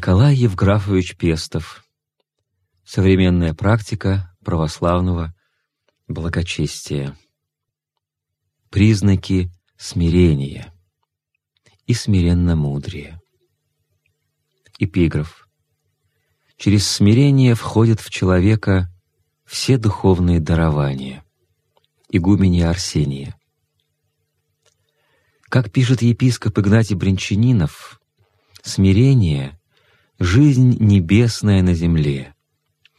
Николай Евграфович Пестов. Современная практика православного благочестия. Признаки смирения и смиренно-мудрия. Эпиграф. Через смирение входят в человека все духовные дарования. Игумене Арсения. Как пишет епископ Игнатий Бринчанинов, смирение — жизнь небесная на земле,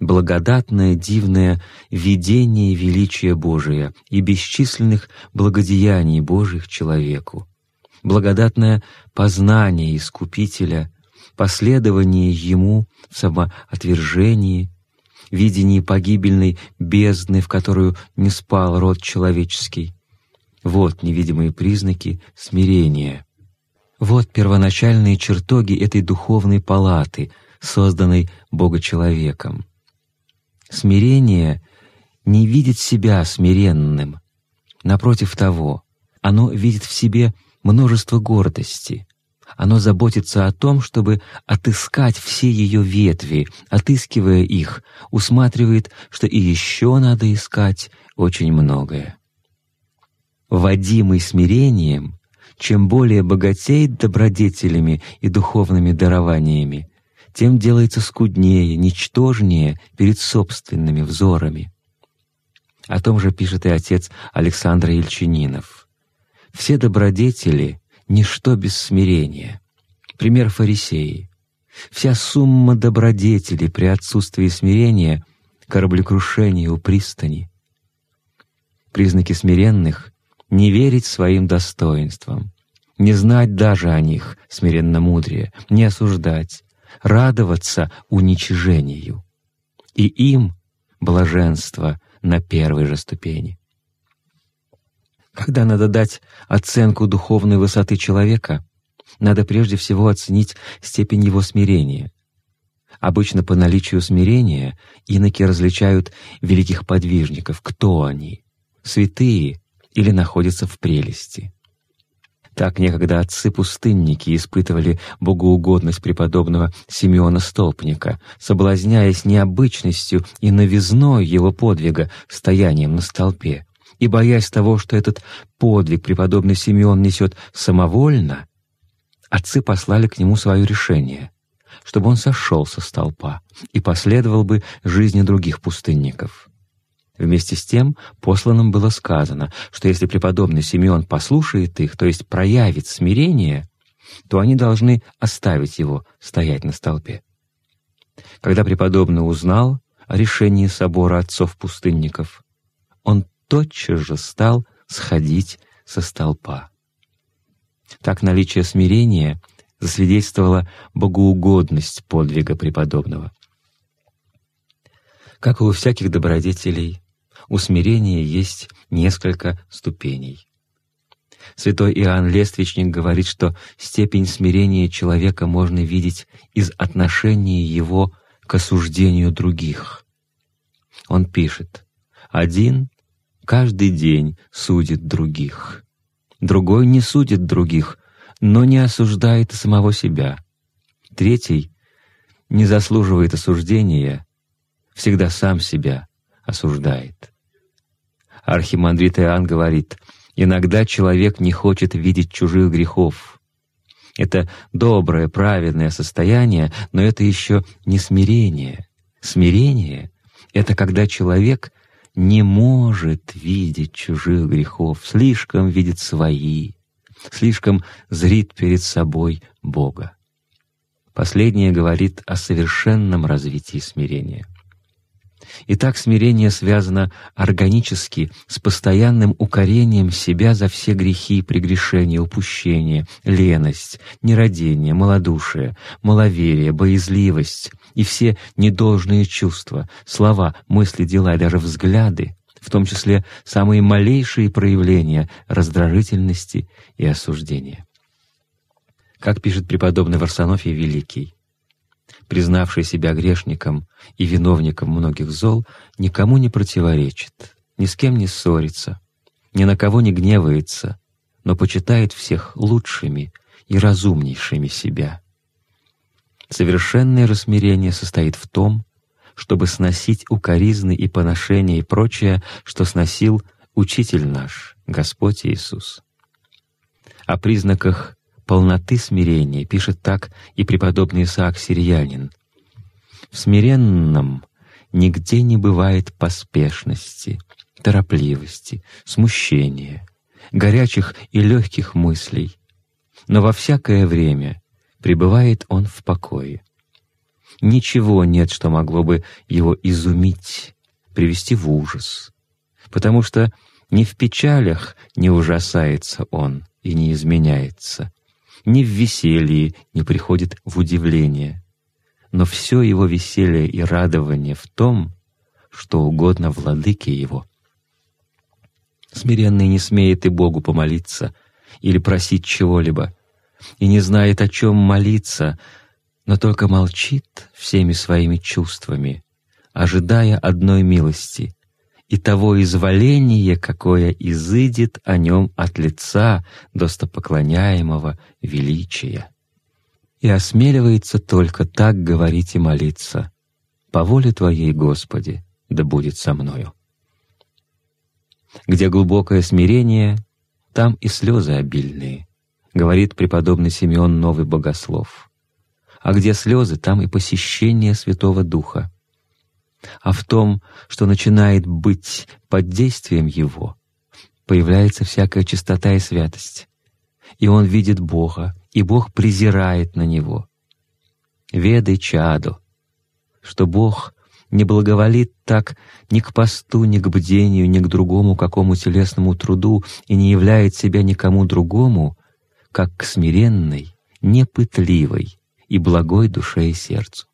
благодатное дивное видение величия Божия и бесчисленных благодеяний Божьих человеку, благодатное познание Искупителя, последование Ему в самоотвержении, видении погибельной бездны, в которую не спал род человеческий. Вот невидимые признаки смирения. Вот первоначальные чертоги этой духовной палаты, созданной Бога-человеком. Смирение не видит себя смиренным. Напротив того, оно видит в себе множество гордости. Оно заботится о том, чтобы отыскать все ее ветви, отыскивая их, усматривает, что и еще надо искать очень многое. Водимый смирением, чем более богатеет добродетелями и духовными дарованиями, тем делается скуднее, ничтожнее перед собственными взорами. О том же пишет и отец Александр Ельчининов. «Все добродетели — ничто без смирения. Пример фарисеи. Вся сумма добродетелей при отсутствии смирения — кораблекрушение у пристани. Признаки смиренных — не верить своим достоинствам, не знать даже о них смиренно мудрее, не осуждать, радоваться уничижению. И им блаженство на первой же ступени. Когда надо дать оценку духовной высоты человека, надо прежде всего оценить степень его смирения. Обычно по наличию смирения иноки различают великих подвижников, кто они — святые или находятся в прелести. Так некогда отцы-пустынники испытывали богоугодность преподобного Симеона Столпника, соблазняясь необычностью и новизной его подвига стоянием на столпе. И боясь того, что этот подвиг преподобный Симеон несет самовольно, отцы послали к нему свое решение, чтобы он сошел со столпа и последовал бы жизни других пустынников. Вместе с тем посланным было сказано, что если преподобный Симеон послушает их, то есть проявит смирение, то они должны оставить его стоять на столпе. Когда преподобный узнал о решении собора отцов-пустынников, он тотчас же стал сходить со столпа. Так наличие смирения засвидетельствовало богоугодность подвига преподобного. Как и у всяких добродетелей, у смирения есть несколько ступеней. Святой Иоанн Лествичник говорит, что степень смирения человека можно видеть из отношения его к осуждению других. Он пишет, «Один каждый день судит других, другой не судит других, но не осуждает самого себя, третий не заслуживает осуждения, всегда сам себя осуждает». Архимандрит Иоанн говорит, «Иногда человек не хочет видеть чужих грехов. Это доброе, праведное состояние, но это еще не смирение. Смирение — это когда человек не может видеть чужих грехов, слишком видит свои, слишком зрит перед собой Бога. Последнее говорит о совершенном развитии смирения. Итак, смирение связано органически с постоянным укорением себя за все грехи, прегрешения, упущения, леность, нерадение, малодушие, маловерие, боязливость и все недолжные чувства, слова, мысли, дела и даже взгляды, в том числе самые малейшие проявления раздражительности и осуждения. Как пишет преподобный Варсонофий Великий, признавший себя грешником и виновником многих зол, никому не противоречит, ни с кем не ссорится, ни на кого не гневается, но почитает всех лучшими и разумнейшими себя. Совершенное рассмирение состоит в том, чтобы сносить укоризны и поношения и прочее, что сносил Учитель наш, Господь Иисус. О признаках полноты смирения пишет так и преподобный Исаак Сириянин. «В смиренном нигде не бывает поспешности, торопливости, смущения, горячих и легких мыслей, но во всякое время пребывает он в покое. Ничего нет, что могло бы его изумить, привести в ужас, потому что ни в печалях не ужасается он и не изменяется, ни в веселье не приходит в удивление, но все его веселье и радование в том, что угодно владыке его. Смиренный не смеет и Богу помолиться или просить чего-либо, и не знает, о чем молиться, но только молчит всеми своими чувствами, ожидая одной милости и того изволения, какое изыдет о нем от лица достопоклоняемого величия. И осмеливается только так говорить и молиться «По воле Твоей, Господи, да будет со мною». Где глубокое смирение, там и слезы обильные, говорит преподобный Симеон Новый Богослов. А где слезы, там и посещение Святого Духа а в том, что начинает быть под действием Его, появляется всякая чистота и святость. И он видит Бога, и Бог презирает на него. Ведай, чаду, что Бог не благоволит так ни к посту, ни к бдению, ни к другому какому телесному труду и не являет себя никому другому, как к смиренной, непытливой и благой душе и сердцу.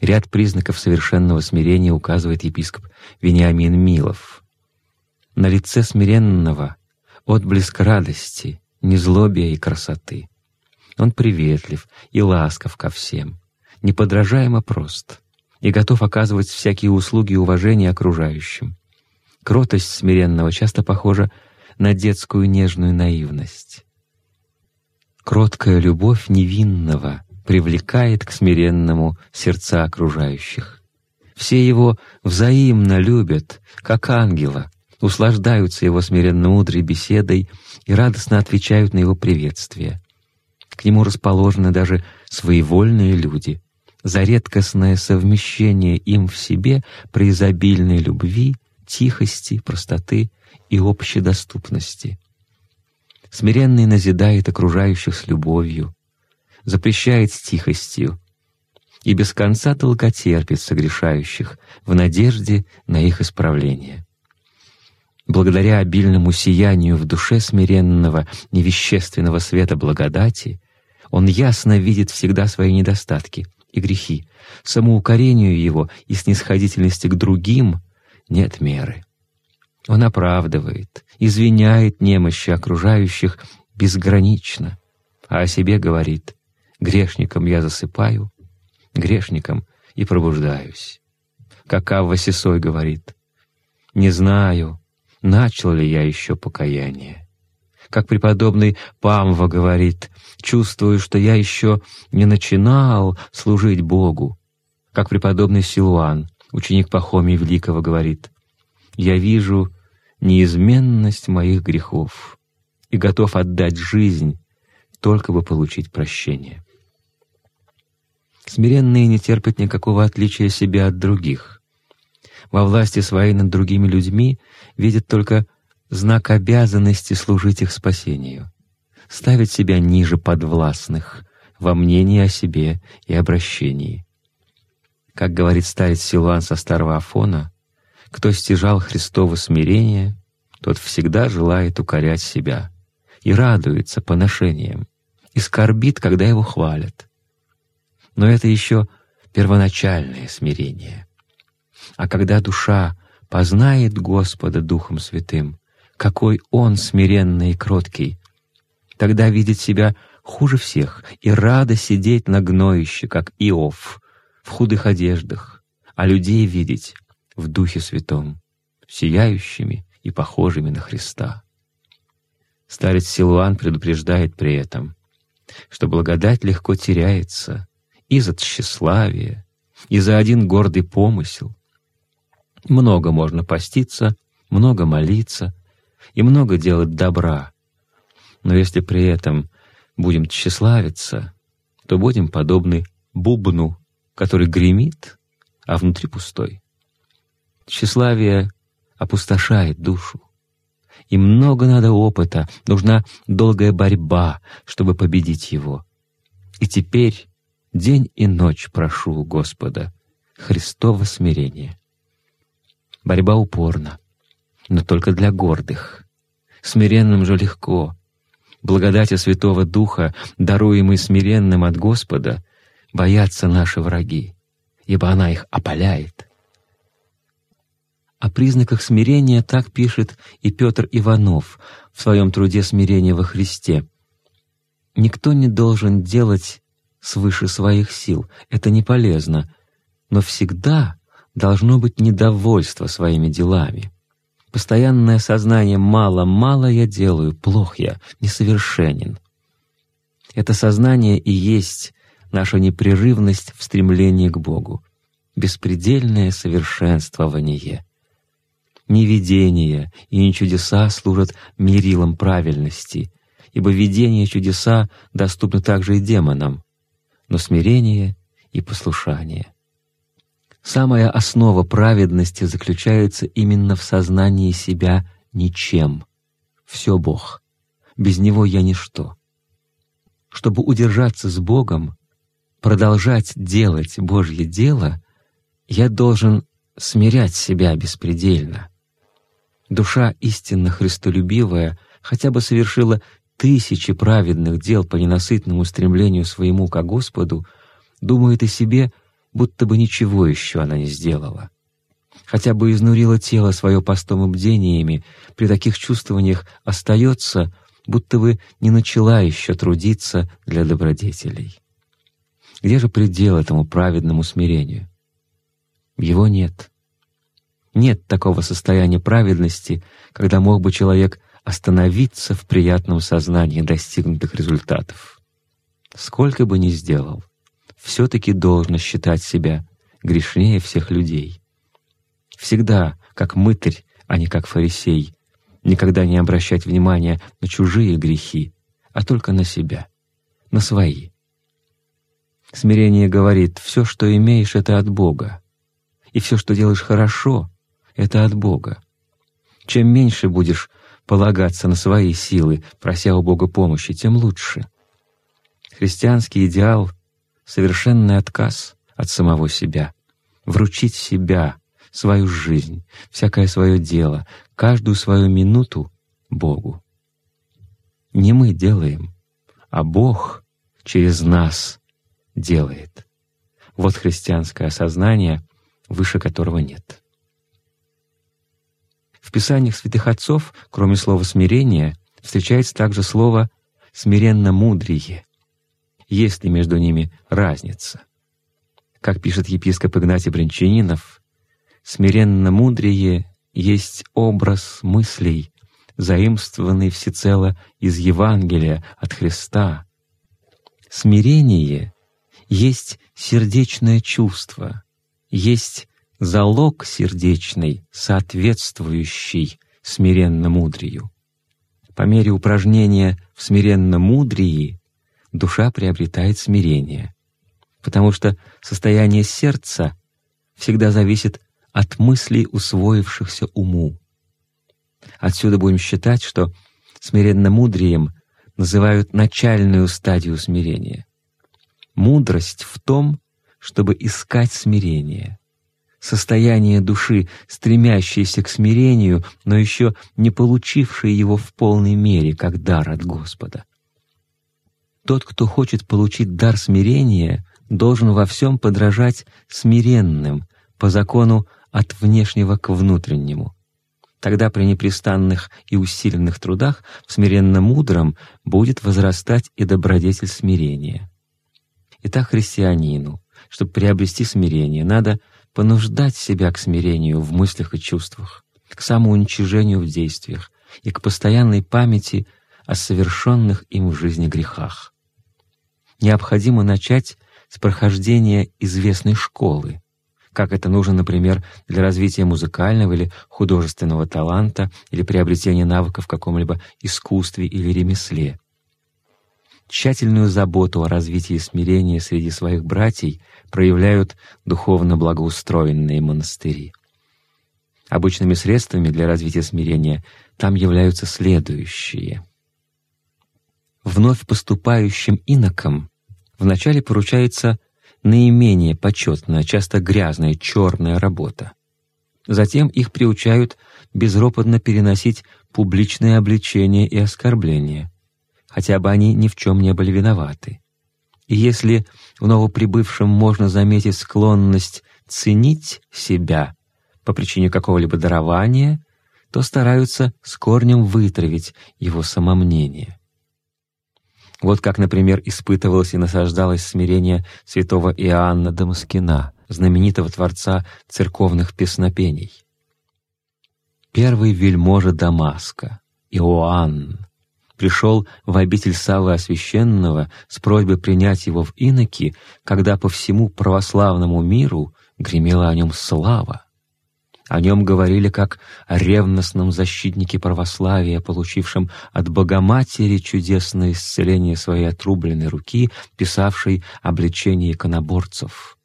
Ряд признаков совершенного смирения указывает епископ Вениамин Милов. На лице смиренного отблеск радости, незлобия и красоты. Он приветлив и ласков ко всем, неподражаемо прост и готов оказывать всякие услуги и уважения окружающим. Кротость смиренного часто похожа на детскую нежную наивность. Кроткая любовь невинного — привлекает к смиренному сердца окружающих. Все его взаимно любят, как ангела, услаждаются его смиренно-мудрой беседой и радостно отвечают на его приветствие. К нему расположены даже своевольные люди, за редкостное совмещение им в себе преизобильной любви, тихости, простоты и общедоступности. Смиренный назидает окружающих с любовью, запрещает стихостью и без конца долготерпит согрешающих в надежде на их исправление. Благодаря обильному сиянию в душе смиренного невещественного света благодати он ясно видит всегда свои недостатки и грехи, самоукорению его и снисходительности к другим нет меры. Он оправдывает, извиняет немощи окружающих безгранично, а о себе говорит Грешником я засыпаю, грешником и пробуждаюсь. Как Авва Сесой говорит, «Не знаю, начал ли я еще покаяние». Как преподобный Памва говорит, «Чувствую, что я еще не начинал служить Богу». Как преподобный Силуан, ученик Пахомия Великого, говорит, «Я вижу неизменность моих грехов и готов отдать жизнь, только бы получить прощение». Смиренные не терпят никакого отличия себя от других. Во власти своей над другими людьми видят только знак обязанности служить их спасению, ставят себя ниже подвластных во мнении о себе и обращении. Как говорит старец Силуан со старого Афона, кто стяжал Христово смирение, тот всегда желает укорять себя и радуется поношениям, и скорбит, когда его хвалят. Но это еще первоначальное смирение. А когда душа познает Господа Духом Святым, какой Он смиренный и кроткий, тогда видит себя хуже всех и рада сидеть на гноище, как Иов, в худых одеждах, а людей видеть в Духе Святом, сияющими и похожими на Христа. Старец Силуан предупреждает при этом — что благодать легко теряется и за тщеславие, и за один гордый помысел. Много можно поститься, много молиться и много делать добра, но если при этом будем тщеславиться, то будем подобны бубну, который гремит, а внутри пустой. Тщеславие опустошает душу. И много надо опыта, нужна долгая борьба, чтобы победить его. И теперь день и ночь прошу у Господа Христово смирение. Борьба упорна, но только для гордых. Смиренным же легко. Благодати Святого Духа, даруемой смиренным от Господа, боятся наши враги, ибо она их опаляет. О признаках смирения так пишет и Петр Иванов в своем труде «Смирение во Христе». «Никто не должен делать свыше своих сил, это не полезно, но всегда должно быть недовольство своими делами. Постоянное сознание «мало-мало я делаю, плох я, несовершенен». Это сознание и есть наша непрерывность в стремлении к Богу, беспредельное совершенствование — ни видения и ни чудеса служат мерилом правильности, ибо видения и чудеса доступны также и демонам, но смирение и послушание. Самая основа праведности заключается именно в сознании себя ничем. Все Бог. Без Него я ничто. Чтобы удержаться с Богом, продолжать делать Божье дело, я должен смирять себя беспредельно, Душа истинно христолюбивая хотя бы совершила тысячи праведных дел по ненасытному стремлению своему ко Господу, думает о себе, будто бы ничего еще она не сделала. Хотя бы изнурила тело свое постом и бдениями, при таких чувствованиях остается, будто бы не начала еще трудиться для добродетелей. Где же предел этому праведному смирению? Его нет. Нет такого состояния праведности, когда мог бы человек остановиться в приятном сознании достигнутых результатов. Сколько бы ни сделал, все-таки должно считать себя грешнее всех людей. Всегда как мытарь, а не как фарисей, никогда не обращать внимания на чужие грехи, а только на себя, на свои. Смирение говорит, все, что имеешь, это от Бога, и все, что делаешь хорошо, это от Бога. Чем меньше будешь полагаться на свои силы, прося у Бога помощи, тем лучше. Христианский идеал — совершенный отказ от самого себя, вручить себя, свою жизнь, всякое свое дело, каждую свою минуту Богу. Не мы делаем, а Бог через нас делает. Вот христианское осознание, выше которого нет. В Писаниях святых отцов, кроме слова «смирение», встречается также слово «смиренно-мудрие». Есть ли между ними разница? Как пишет епископ Игнатий Бринчанинов, «смиренно-мудрие есть образ мыслей, заимствованный всецело из Евангелия от Христа. Смирение есть сердечное чувство, есть залог сердечный, соответствующий смиренно-мудрию. По мере упражнения в смиренно-мудрии душа приобретает смирение, потому что состояние сердца всегда зависит от мыслей, усвоившихся уму. Отсюда будем считать, что смиренно-мудрием называют начальную стадию смирения. Мудрость в том, чтобы искать смирение — состояние души, стремящейся к смирению, но еще не получившей его в полной мере, как дар от Господа. Тот, кто хочет получить дар смирения, должен во всем подражать смиренным, по закону от внешнего к внутреннему. Тогда при непрестанных и усиленных трудах в смиренно-мудром будет возрастать и добродетель смирения. Итак, христианину, чтобы приобрести смирение, надо понуждать себя к смирению в мыслях и чувствах, к самоуничижению в действиях и к постоянной памяти о совершенных им в жизни грехах. необходимо начать с прохождения известной школы, как это нужно, например, для развития музыкального или художественного таланта или приобретения навыков в каком-либо искусстве или ремесле. Тщательную заботу о развитии смирения среди своих братьев проявляют духовно благоустроенные монастыри. Обычными средствами для развития смирения там являются следующие. Вновь поступающим инокам вначале поручается наименее почетная, часто грязная, черная работа. Затем их приучают безропотно переносить публичные обличения и оскорбления, хотя бы они ни в чем не были виноваты. И если в новоприбывшем можно заметить склонность ценить себя по причине какого-либо дарования, то стараются с корнем вытравить его самомнение. Вот как, например, испытывалось и насаждалось смирение святого Иоанна Дамаскина, знаменитого творца церковных песнопений. Первый вельможа Дамаска, Иоанн, пришел в обитель Савы Освященного с просьбой принять его в иноки, когда по всему православному миру гремела о нем слава. О нем говорили как о ревностном защитнике православия, получившем от Богоматери чудесное исцеление своей отрубленной руки, писавшей обличение иконоборцев.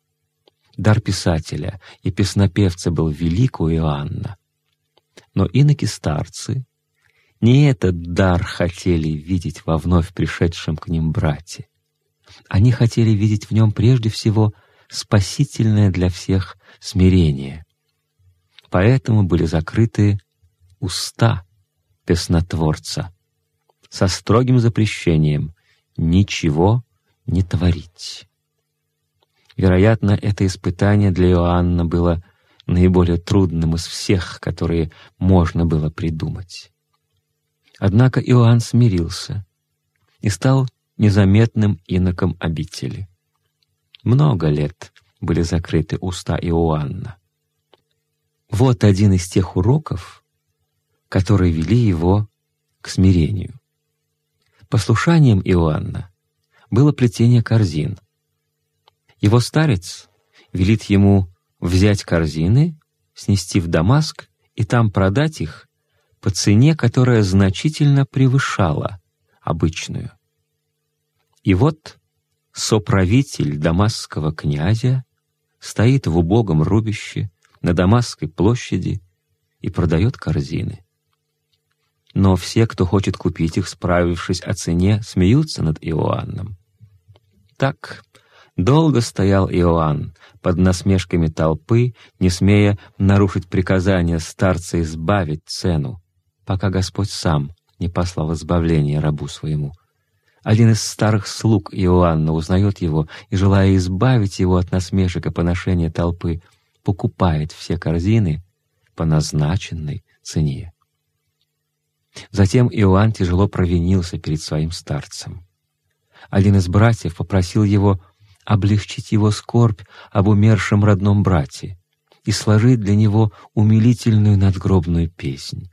Дар писателя и песнопевца был велик у Иоанна. Но иноки-старцы не этот дар хотели видеть во вновь пришедшем к ним брате. Они хотели видеть в нем прежде всего спасительное для всех смирение. Поэтому были закрыты уста песнотворца со строгим запрещением ничего не творить. Вероятно, это испытание для Иоанна было наиболее трудным из всех, которые можно было придумать. Однако Иоанн смирился и стал незаметным иноком обители. Много лет были закрыты уста Иоанна. Вот один из тех уроков, которые вели его к смирению. Послушанием Иоанна было плетение корзин. Его старец велит ему взять корзины, снести в Дамаск и там продать их по цене, которая значительно превышала обычную. И вот соправитель дамасского князя стоит в убогом рубище на Дамасской площади и продает корзины. Но все, кто хочет купить их, справившись о цене, смеются над Иоанном. Так долго стоял Иоанн под насмешками толпы, не смея нарушить приказание старца избавить цену, пока Господь сам не послал избавление рабу своему. Один из старых слуг Иоанна узнает его и, желая избавить его от насмешек и поношения толпы, покупает все корзины по назначенной цене. Затем Иоанн тяжело провинился перед своим старцем. Один из братьев попросил его облегчить его скорбь об умершем родном брате и сложить для него умилительную надгробную песнь.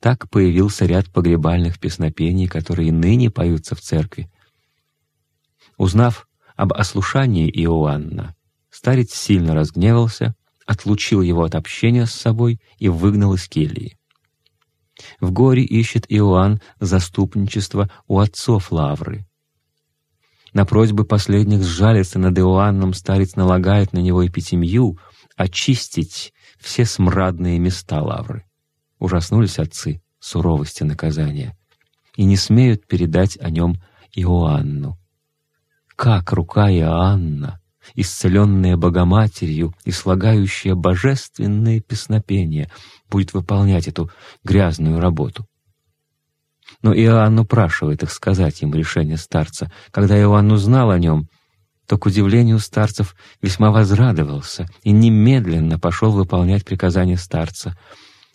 Так появился ряд погребальных песнопений, которые ныне поются в церкви. Узнав об ослушании Иоанна, старец сильно разгневался, отлучил его от общения с собой и выгнал из кельи. В горе ищет Иоанн заступничество у отцов Лавры. На просьбы последних сжалиться над Иоанном старец налагает на него эпитемью очистить все смрадные места Лавры. Ужаснулись отцы суровости наказания и не смеют передать о нем Иоанну. Как рука Иоанна, исцеленная Богоматерью и слагающая божественные песнопения, будет выполнять эту грязную работу? Но Иоанн упрашивает их сказать им решение старца. Когда Иоанн узнал о нем, то, к удивлению старцев, весьма возрадовался и немедленно пошел выполнять приказания старца —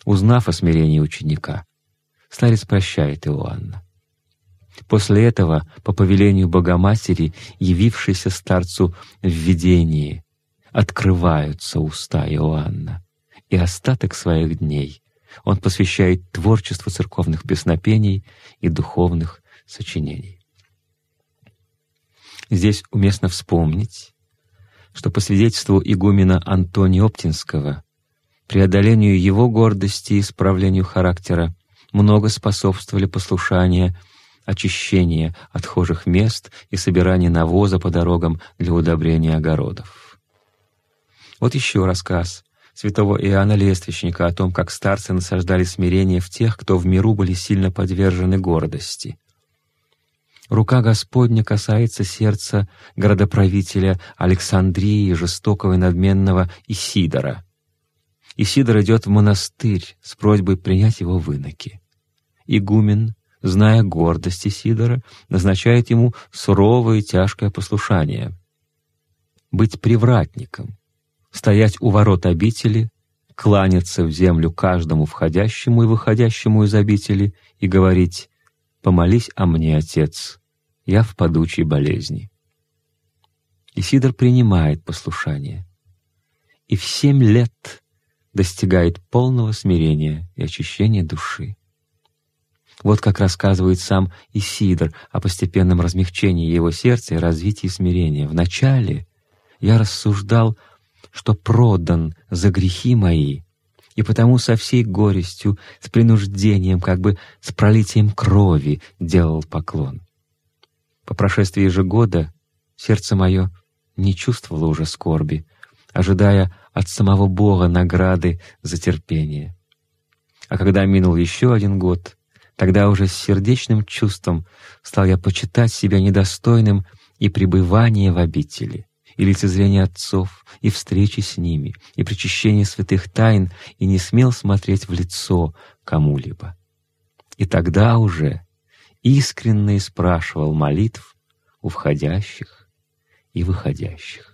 Узнав о смирении ученика, старец прощает Иоанна. После этого, по повелению Богоматери, явившейся старцу в видении, открываются уста Иоанна, и остаток своих дней он посвящает творчеству церковных песнопений и духовных сочинений. Здесь уместно вспомнить, что по свидетельству игумена Антония Оптинского, преодолению его гордости и исправлению характера много способствовали послушание, очищение отхожих мест и собирание навоза по дорогам для удобрения огородов. Вот еще рассказ святого Иоанна Лествичника о том, как старцы насаждали смирение в тех, кто в миру были сильно подвержены гордости. Рука Господня касается сердца городоправителя Александрии, жестокого и надменного Исидора. Исидор идет в монастырь с просьбой принять его в иноки. Игумен, зная гордость Исидора, назначает ему суровое и тяжкое послушание — быть привратником — стоять у ворот обители, кланяться в землю каждому входящему и выходящему из обители и говорить «Помолись о мне, Отец, я в падучей болезни». Исидор принимает послушание и в семь лет достигает полного смирения и очищения души. Вот как рассказывает сам Исидор о постепенном размягчении его сердца и развитии смирения. Вначале я рассуждал что продан за грехи мои, и потому со всей горестью, с принуждением, как бы с пролитием крови делал поклон. По прошествии же года сердце мое не чувствовало уже скорби, ожидая от самого Бога награды за терпение. А когда минул еще один год, тогда уже с сердечным чувством стал я почитать себя недостойным и пребывания в обители и лицезрение отцов, и встречи с ними, и причащение святых тайн, и не смел смотреть в лицо кому-либо. И тогда уже искренне спрашивал молитв у входящих и выходящих.